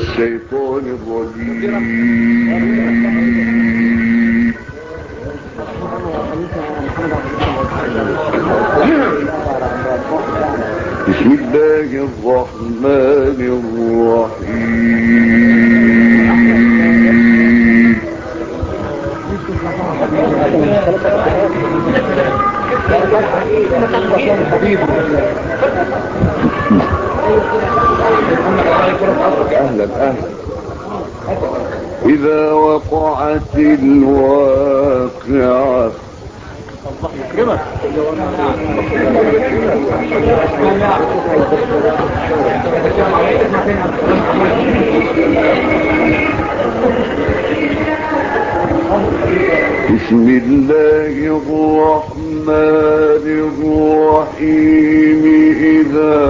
الشيطان الرجيم. بسم الله الرحمن الرحيم. اهلا اهلا اذا وقعت الواقعة. بسم الله الرحمن الرحيم. إذا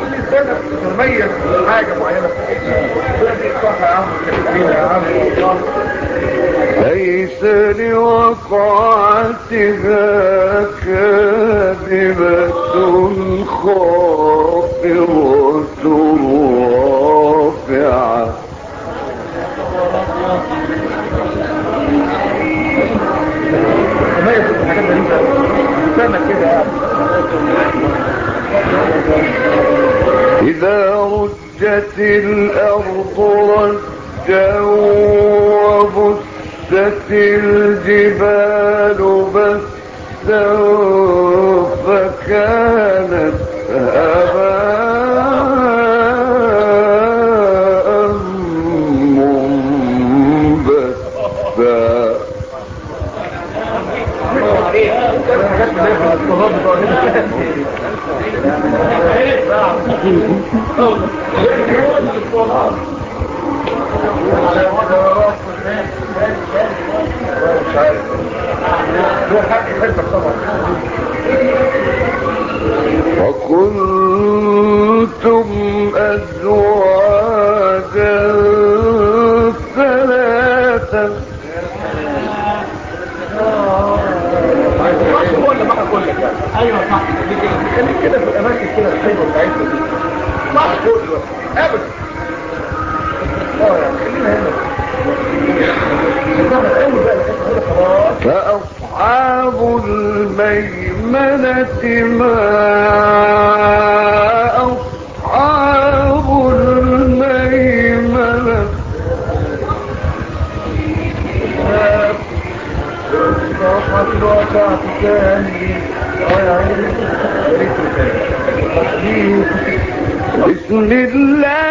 صح يا عم يا ليس لوقعتها كاذبة خافضة رافعة تميز الحاجات دي كده يعني إذا رجت الأرض رجا وبست الجبال بسا فكانت هباء منبثا الحاجات اللي هي في الصهاب بتوع مش عارف له حق يحبك طبعا وكنتم أزواجا ثلاثا ايوه صح. كده في الاماكن كده الحلوه بتاعتنا دي صح كله ابدا فأصحاب الميمنة ما أصحاب الميمنة صراحة الواقع بسم الله.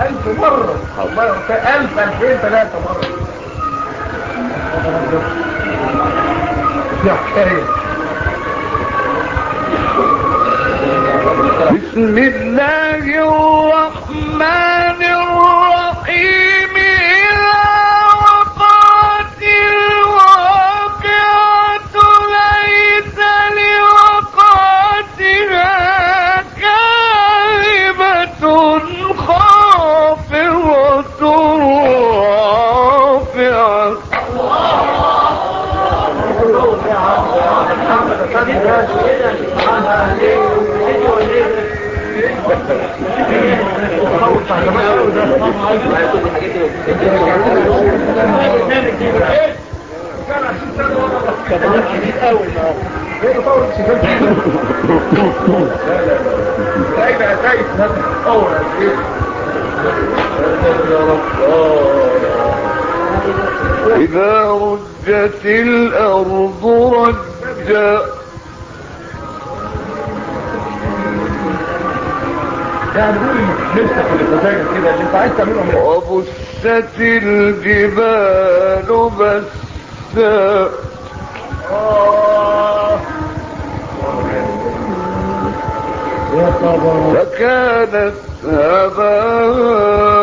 ألف مرة الله ألف ألفين ثلاثة مرة يا حكاية بسم الله الرحمن إذا رجت الأرض رجا وبست الجبال بسا فكانت هباء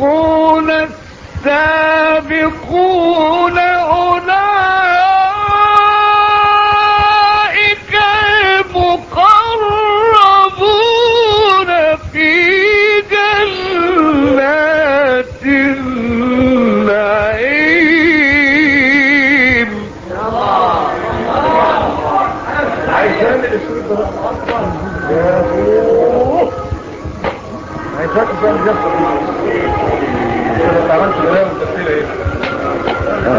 والسابقون السابقون أولئك المقربون في جنات النعيم. الاسود ده يا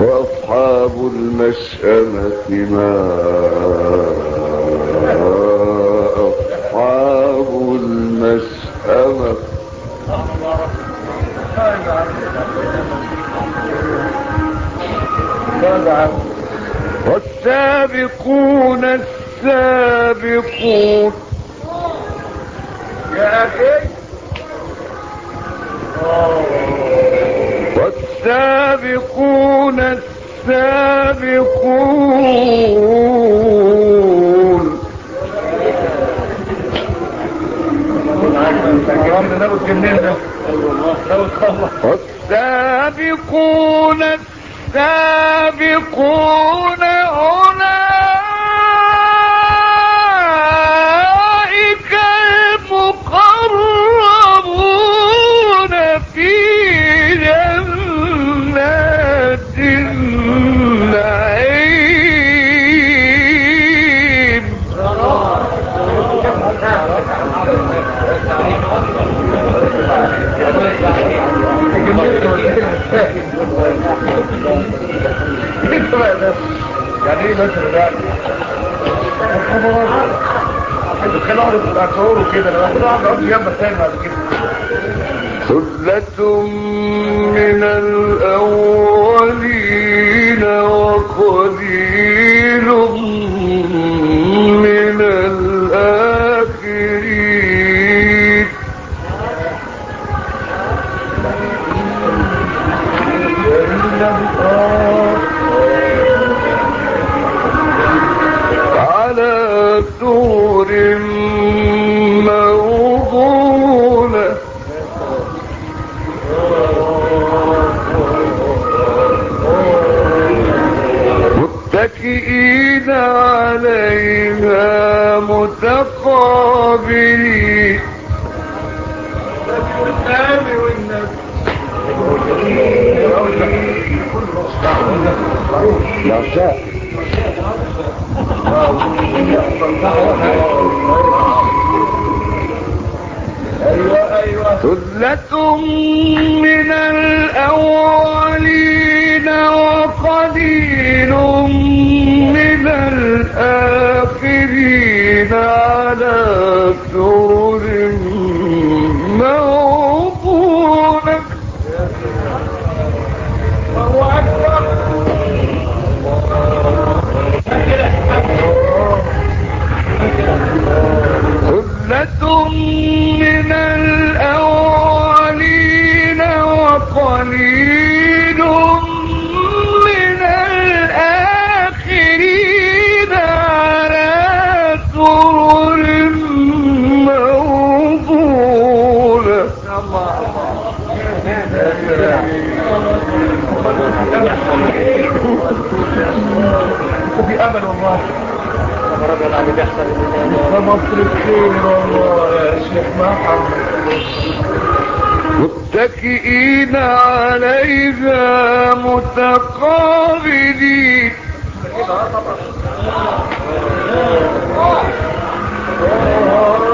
وأصحاب المشأمة ما أصحاب المشأمة. والسابقون السابقون. والسابقون السابقون. والسابقون السابقون من ثلة متكئين عليها متقابلين. الله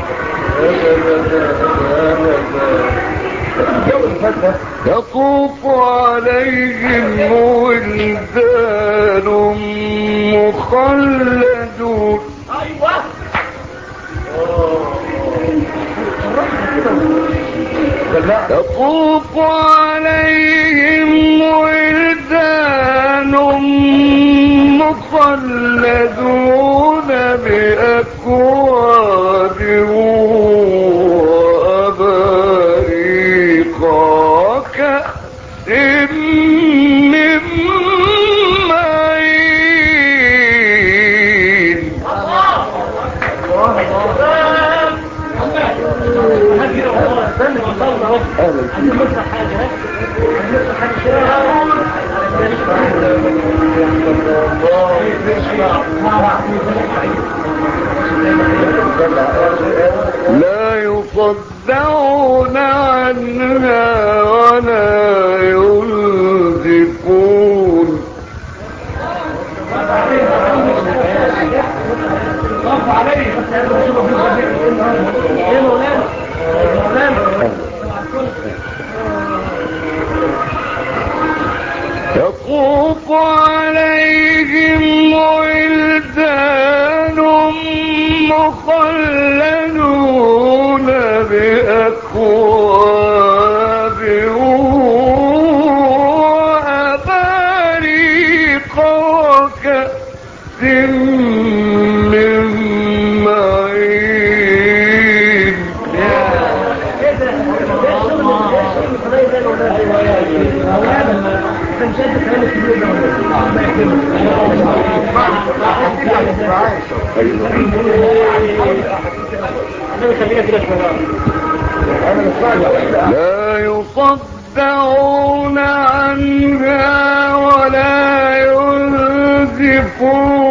يطوف عليهم ولدان مخلدون. أيوة يطوف عليهم ولدان مخلدون بأكواب. لا يفضل يستغنون عنها ولا ينزفون الله عليه لا يصدعون عنها ولا ينزفون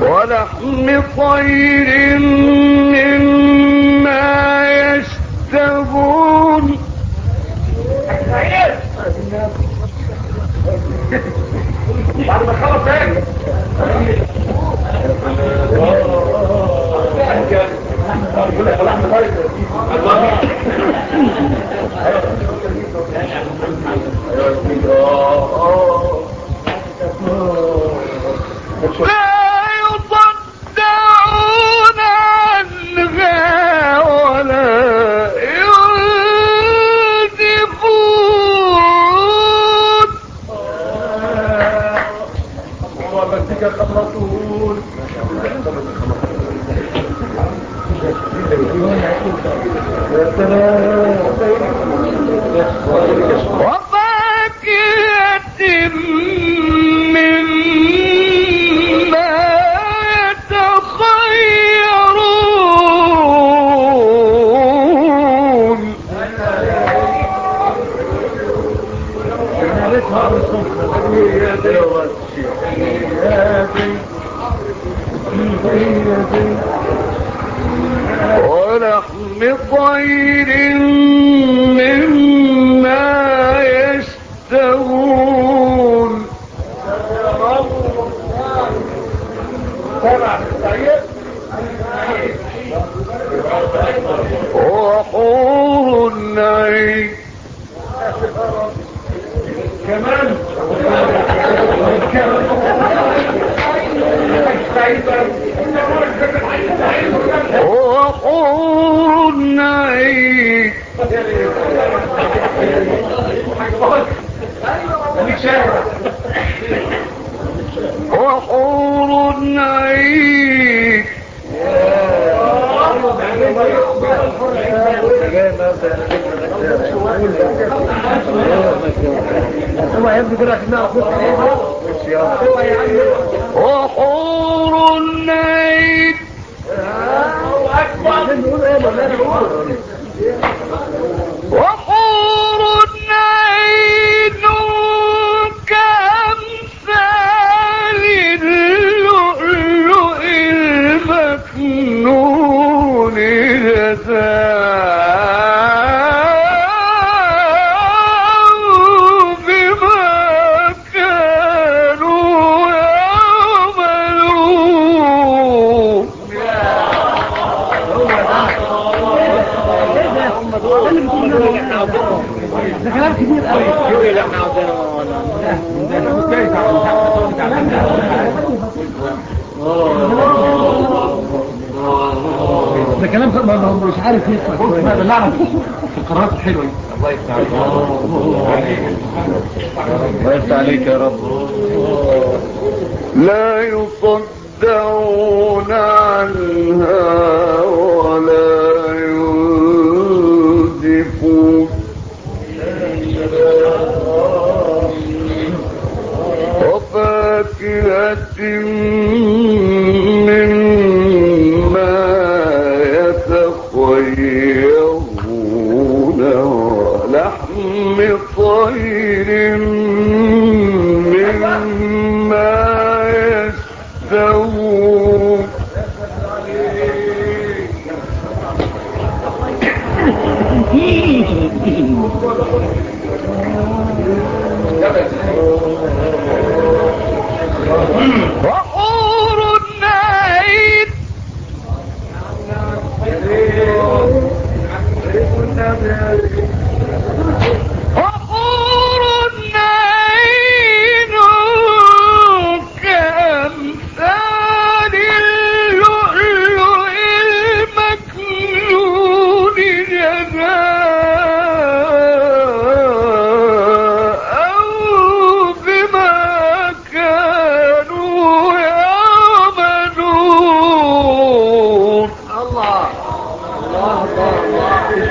ولحم طير مما يشتهون بعد ما خلص تاني لحم طير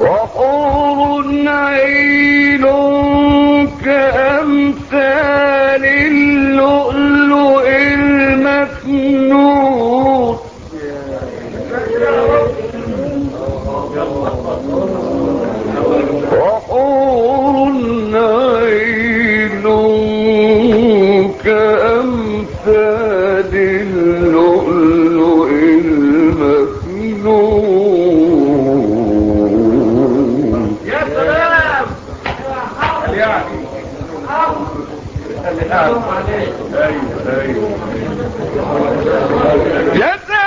وحور عين كأمثال اللؤلؤ المكنون. وحور عين كأمثال اللؤلؤ جیسے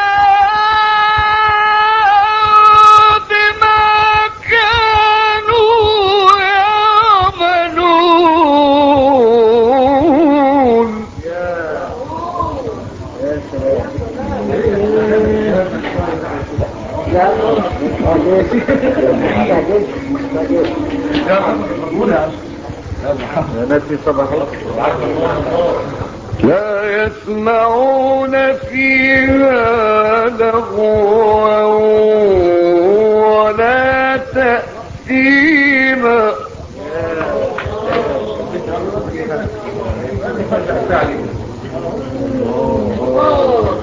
لا يسمعون فيها لغوا ولا تأثيما. Oh, oh, oh.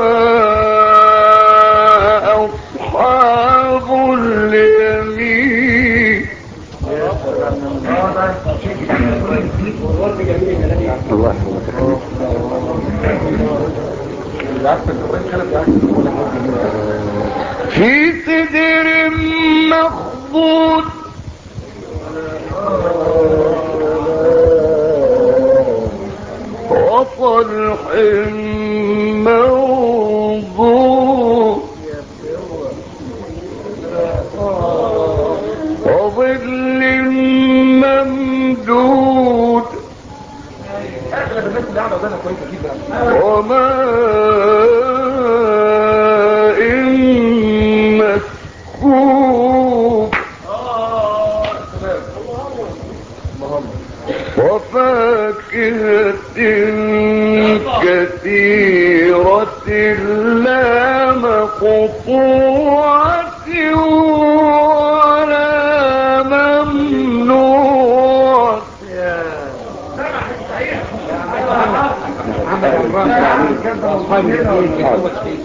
في سدر مخضود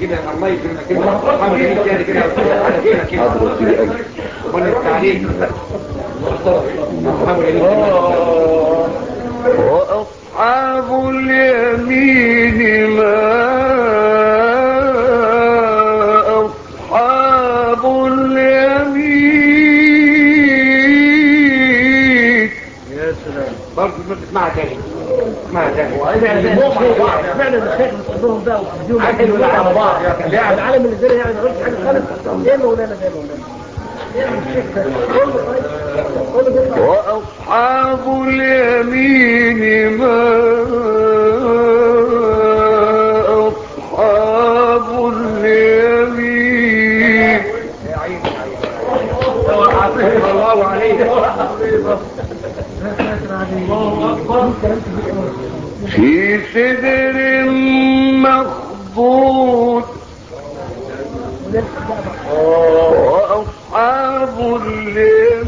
كده الله يكرمك كده كده على كده كده وانا وأصحاب اليمين ما أصحاب اليمين يا سلام برضه ما تسمعها تاني اسمعها تاني بقى وتديهم حلو على بعض. يعني العالم اللي زي يعني ما حاجه خالص. ايه مولانا ده مولانا؟ وأصحاب اليمين ما أصحاب اليمين. الله في سدر مخضود وأصحاب اليمين.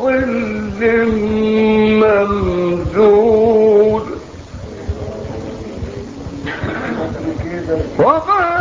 وظل ممدود وظل